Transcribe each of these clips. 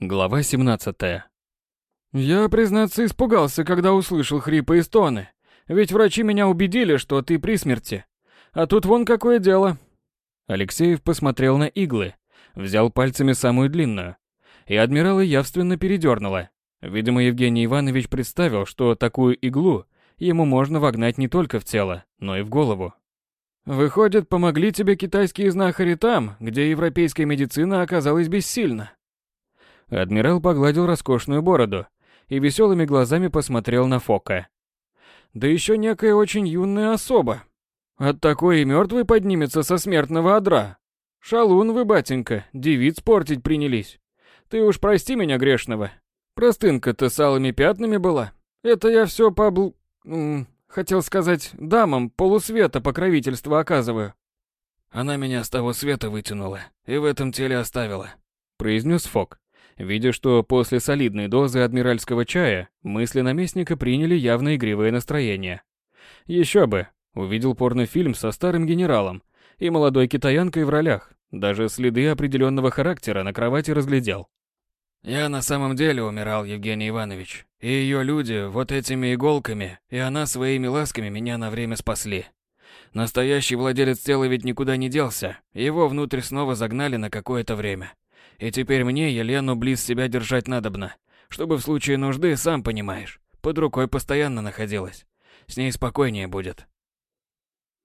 Глава 17. Я, признаться, испугался, когда услышал хрипы и стоны. Ведь врачи меня убедили, что ты при смерти. А тут вон какое дело. Алексеев посмотрел на иглы, взял пальцами самую длинную. И адмирала явственно передернуло. Видимо, Евгений Иванович представил, что такую иглу ему можно вогнать не только в тело, но и в голову. Выходит, помогли тебе китайские знахари там, где европейская медицина оказалась бессильна. Адмирал погладил роскошную бороду и веселыми глазами посмотрел на Фока. Да еще некая очень юная особа. От такой и мертвый поднимется со смертного одра. Шалун вы, батенька, девиц портить принялись. Ты уж прости меня грешного. Простынка-то с алыми пятнами была. Это я все побл... Хотел сказать, дамам полусвета покровительство оказываю. Она меня с того света вытянула и в этом теле оставила, произнес Фок видя, что после солидной дозы адмиральского чая мысли наместника приняли явно игривое настроение. Еще бы, увидел порнофильм со старым генералом и молодой китаянкой в ролях, даже следы определенного характера на кровати разглядел. Я на самом деле умирал, Евгений Иванович, и ее люди вот этими иголками, и она своими ласками меня на время спасли. Настоящий владелец тела ведь никуда не делся, его внутрь снова загнали на какое-то время. И теперь мне Елену близ себя держать надобно, чтобы в случае нужды, сам понимаешь, под рукой постоянно находилась. С ней спокойнее будет.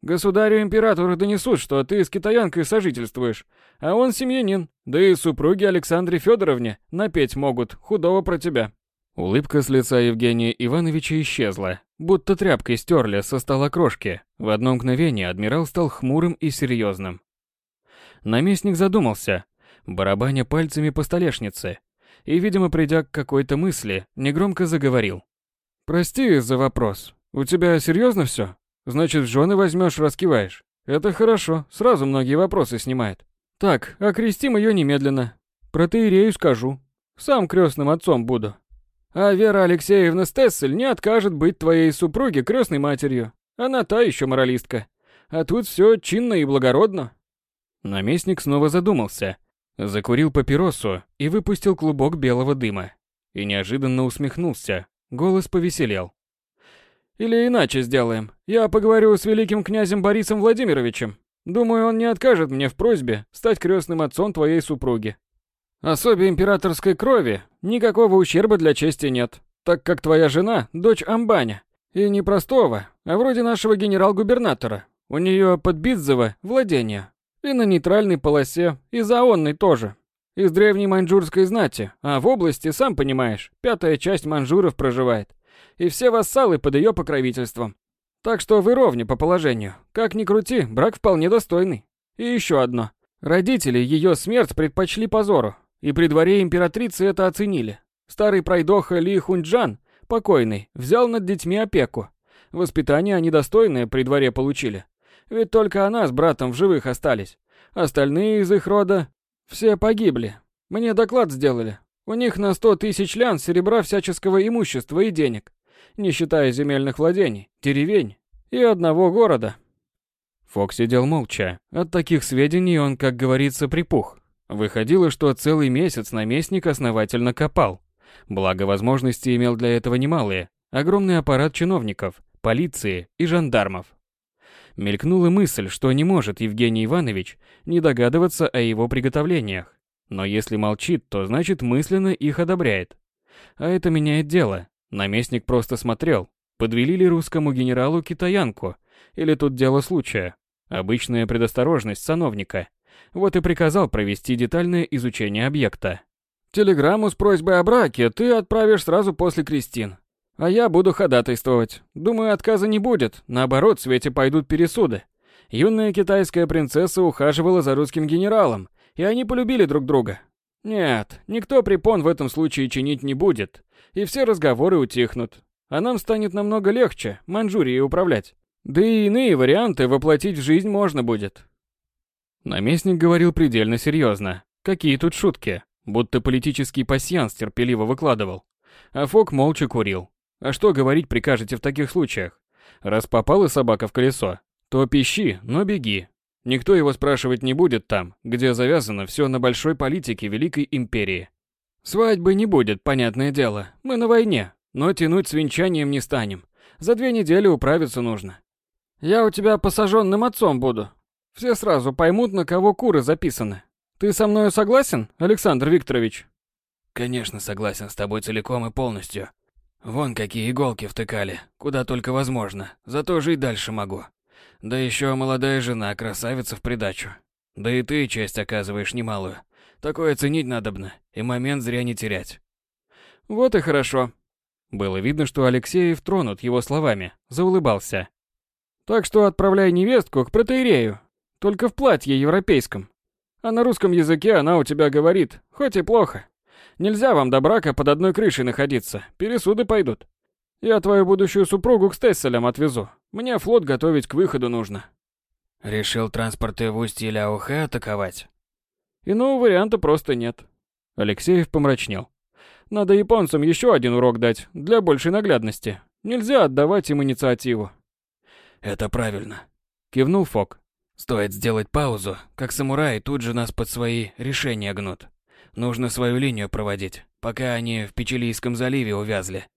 Государю-императору донесут, что ты с китаянкой сожительствуешь, а он семьянин, да и супруги Александре Федоровне напеть могут худого про тебя. Улыбка с лица Евгения Ивановича исчезла, будто тряпкой стерли со стола крошки. В одно мгновение адмирал стал хмурым и серьезным. Наместник задумался, барабаня пальцами по столешнице, и, видимо, придя к какой-то мысли, негромко заговорил. «Прости за вопрос. У тебя серьезно все? Значит, в жены возьмешь, раскиваешь. Это хорошо, сразу многие вопросы снимает. Так, окрестим ее немедленно. Про Протеерею скажу. Сам крестным отцом буду. А Вера Алексеевна Стессель не откажет быть твоей супруге крестной матерью. Она та еще моралистка. А тут все чинно и благородно. Наместник снова задумался, Закурил папиросу и выпустил клубок белого дыма. И неожиданно усмехнулся. Голос повеселел. «Или иначе сделаем. Я поговорю с великим князем Борисом Владимировичем. Думаю, он не откажет мне в просьбе стать крестным отцом твоей супруги. Особе императорской крови никакого ущерба для чести нет, так как твоя жена – дочь Амбаня. И не простого, а вроде нашего генерал-губернатора. У нее под Бидзово владение, и на нейтральной полосе, и заонной тоже. Из древней маньчжурской знати, а в области, сам понимаешь, пятая часть маньчжуров проживает. И все вассалы под ее покровительством. Так что вы ровне по положению. Как ни крути, брак вполне достойный. И еще одно. Родители ее смерть предпочли позору, и при дворе императрицы это оценили. Старый пройдоха Ли Хунджан, покойный, взял над детьми опеку. Воспитание они достойное при дворе получили. Ведь только она с братом в живых остались. Остальные из их рода все погибли. Мне доклад сделали. У них на сто тысяч лян серебра всяческого имущества и денег, не считая земельных владений, деревень и одного города. Фок сидел молча. От таких сведений он, как говорится, припух. Выходило, что целый месяц наместник основательно копал. Благо возможности имел для этого немалые. Огромный аппарат чиновников, полиции и жандармов. Мелькнула мысль, что не может Евгений Иванович не догадываться о его приготовлениях. Но если молчит, то значит мысленно их одобряет. А это меняет дело. Наместник просто смотрел, подвели ли русскому генералу китаянку, или тут дело случая. Обычная предосторожность сановника. Вот и приказал провести детальное изучение объекта. «Телеграмму с просьбой о браке ты отправишь сразу после Кристин. А я буду ходатайствовать. Думаю, отказа не будет. Наоборот, в свете пойдут пересуды. Юная китайская принцесса ухаживала за русским генералом, и они полюбили друг друга. Нет, никто препон в этом случае чинить не будет, и все разговоры утихнут. А нам станет намного легче Манчжурией управлять. Да и иные варианты воплотить в жизнь можно будет. Наместник говорил предельно серьезно. Какие тут шутки? Будто политический пасьянс терпеливо выкладывал. А Фок молча курил. А что говорить прикажете в таких случаях? Раз попала собака в колесо, то пищи, но беги. Никто его спрашивать не будет там, где завязано все на большой политике Великой Империи. Свадьбы не будет, понятное дело. Мы на войне, но тянуть с венчанием не станем. За две недели управиться нужно. Я у тебя посаженным отцом буду. Все сразу поймут, на кого куры записаны. Ты со мною согласен, Александр Викторович? Конечно, согласен с тобой целиком и полностью. Вон какие иголки втыкали, куда только возможно. Зато жить дальше могу. Да еще молодая жена, красавица в придачу. Да и ты честь оказываешь немалую. Такое ценить надобно, и момент зря не терять. Вот и хорошо. Было видно, что Алексеев тронут его словами, заулыбался. Так что отправляй невестку к протеерею, только в платье европейском. А на русском языке она у тебя говорит, хоть и плохо. Нельзя вам до брака под одной крышей находиться, пересуды пойдут. Я твою будущую супругу к Стесселям отвезу. Мне флот готовить к выходу нужно. Решил транспорты в устье Ляухэ атаковать? Иного варианта просто нет. Алексеев помрачнел. Надо японцам еще один урок дать, для большей наглядности. Нельзя отдавать им инициативу. Это правильно. Кивнул Фок. Стоит сделать паузу, как самураи тут же нас под свои решения гнут. Нужно свою линию проводить, пока они в Печилийском заливе увязли.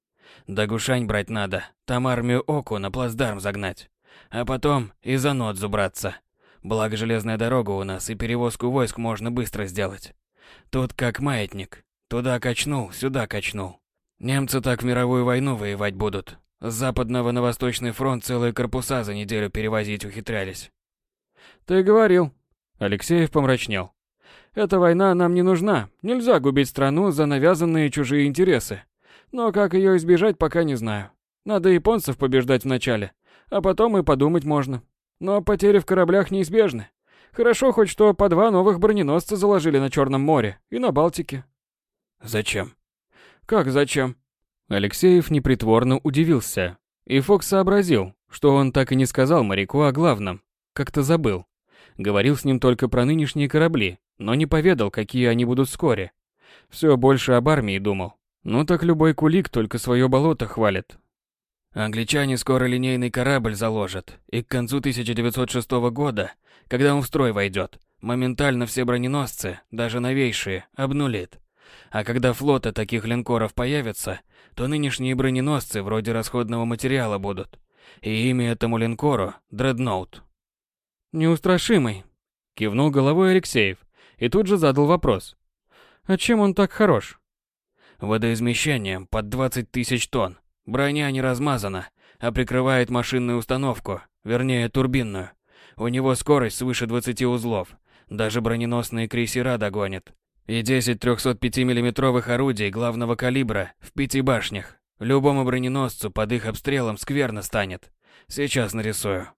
Дагушань брать надо, там армию Оку на плацдарм загнать. А потом и за Нодзу браться. Благо железная дорога у нас, и перевозку войск можно быстро сделать. Тут как маятник. Туда качнул, сюда качнул. Немцы так в мировую войну воевать будут. С западного на восточный фронт целые корпуса за неделю перевозить ухитрялись. Ты говорил. Алексеев помрачнел. Эта война нам не нужна. Нельзя губить страну за навязанные чужие интересы. Но как ее избежать, пока не знаю. Надо японцев побеждать вначале, а потом и подумать можно. Но потери в кораблях неизбежны. Хорошо хоть что по два новых броненосца заложили на Черном море и на Балтике. Зачем? Как зачем? Алексеев непритворно удивился. И Фокс сообразил, что он так и не сказал моряку о главном. Как-то забыл. Говорил с ним только про нынешние корабли, но не поведал, какие они будут вскоре. Все больше об армии думал. Ну так любой кулик только свое болото хвалит, Англичане скоро линейный корабль заложат, и к концу 1906 года, когда он в строй войдет, моментально все броненосцы, даже новейшие, обнулит. А когда флота таких линкоров появится, то нынешние броненосцы вроде расходного материала будут. И имя этому линкору – Дредноут. «Неустрашимый», – кивнул головой Алексеев, и тут же задал вопрос. «А чем он так хорош?» Водоизмещением под 20 тысяч тонн, Броня не размазана, а прикрывает машинную установку, вернее турбинную. У него скорость свыше 20 узлов. Даже броненосные крейсера догонит. И 10 305 миллиметровых орудий главного калибра в пяти башнях. Любому броненосцу под их обстрелом скверно станет. Сейчас нарисую.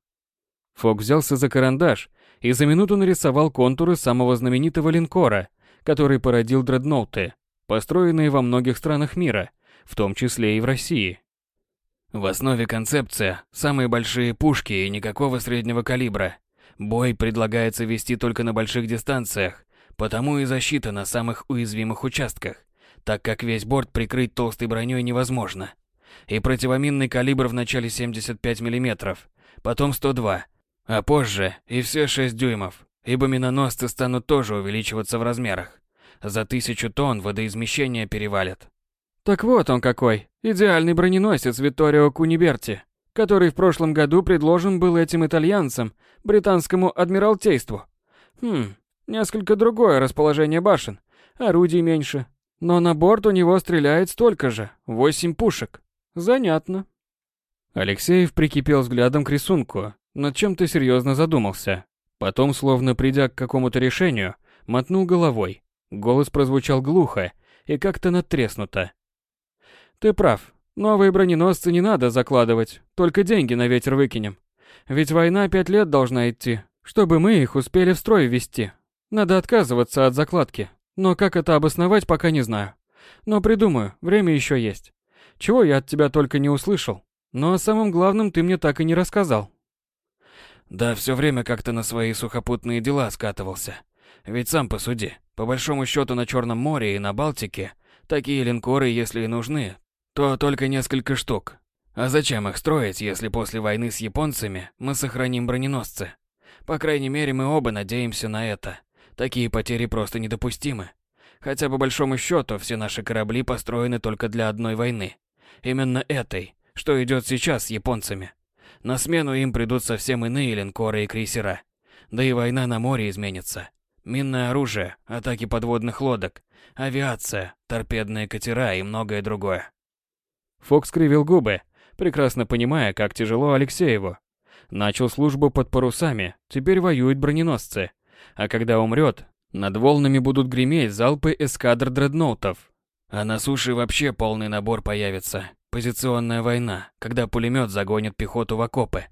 Фок взялся за карандаш и за минуту нарисовал контуры самого знаменитого линкора, который породил дредноуты, построенные во многих странах мира, в том числе и в России. В основе концепция – самые большие пушки и никакого среднего калибра. Бой предлагается вести только на больших дистанциях, потому и защита на самых уязвимых участках, так как весь борт прикрыть толстой броней невозможно. И противоминный калибр в начале 75 мм, потом 102, а позже и все 6 дюймов, ибо миноносцы станут тоже увеличиваться в размерах. За тысячу тонн водоизмещения перевалят. Так вот он какой, идеальный броненосец Витторио Куниберти, который в прошлом году предложен был этим итальянцам, британскому адмиралтейству. Хм, несколько другое расположение башен, орудий меньше, но на борт у него стреляет столько же, восемь пушек. Занятно. Алексеев прикипел взглядом к рисунку, над чем-то серьезно задумался. Потом, словно придя к какому-то решению, мотнул головой. Голос прозвучал глухо и как-то надтреснуто. Ты прав. Новые броненосцы не надо закладывать, только деньги на ветер выкинем. Ведь война пять лет должна идти, чтобы мы их успели в строй ввести. Надо отказываться от закладки. Но как это обосновать, пока не знаю. Но придумаю, время еще есть. Чего я от тебя только не услышал. Но о самом главном ты мне так и не рассказал. Да все время как-то на свои сухопутные дела скатывался. Ведь сам посуди, по большому счету на Черном море и на Балтике такие линкоры, если и нужны, то только несколько штук. А зачем их строить, если после войны с японцами мы сохраним броненосцы? По крайней мере, мы оба надеемся на это. Такие потери просто недопустимы. Хотя по большому счету все наши корабли построены только для одной войны. Именно этой, что идет сейчас с японцами. На смену им придут совсем иные линкоры и крейсера. Да и война на море изменится. Минное оружие, атаки подводных лодок, авиация, торпедные катера и многое другое. Фокс кривил губы, прекрасно понимая, как тяжело Алексееву. Начал службу под парусами, теперь воюют броненосцы. А когда умрет, над волнами будут греметь залпы эскадр дредноутов. А на суше вообще полный набор появится. Позиционная война, когда пулемет загонит пехоту в окопы.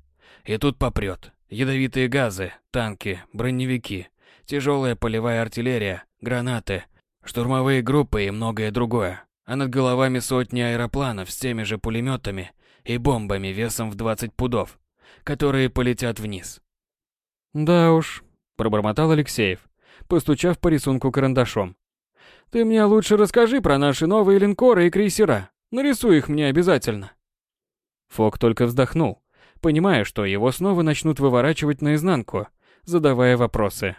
И тут попрет. Ядовитые газы, танки, броневики, тяжелая полевая артиллерия, гранаты, штурмовые группы и многое другое. А над головами сотни аэропланов с теми же пулеметами и бомбами весом в 20 пудов, которые полетят вниз. «Да уж», – пробормотал Алексеев, постучав по рисунку карандашом. «Ты мне лучше расскажи про наши новые линкоры и крейсера. Нарисуй их мне обязательно». Фок только вздохнул, понимая, что его снова начнут выворачивать наизнанку, задавая вопросы.